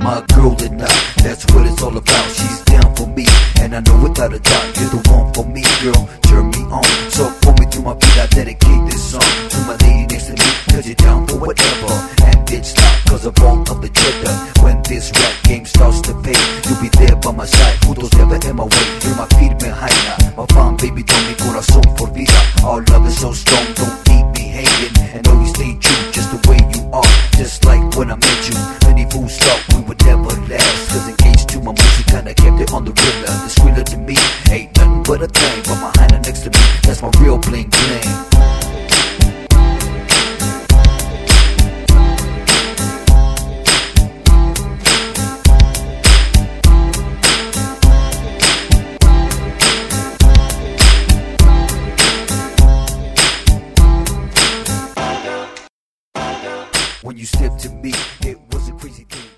my girl I. That's what it's all about. She's down for me, and I know without a doubt you're the one for me, girl. Turn me on, so pull me to my feet. I dedicate this song to my lady next to me, cause you're down for whatever. And bitch, stop, cause of all of the cheddar. When this rap game starts to fade, you'll be there by my side. Juntos never in my way. You're my firme jaina, my fine baby, don't mi corazón por vida. Our love is so strong, don't like when I met you, many fools thought we would never last. Cause engaged to my music, kinda kept it on the realer. The squealer to me ain't nothing but a thing, but my jaina next to me, that's my real bling bling. when you stepped to me. It was a crazy thing.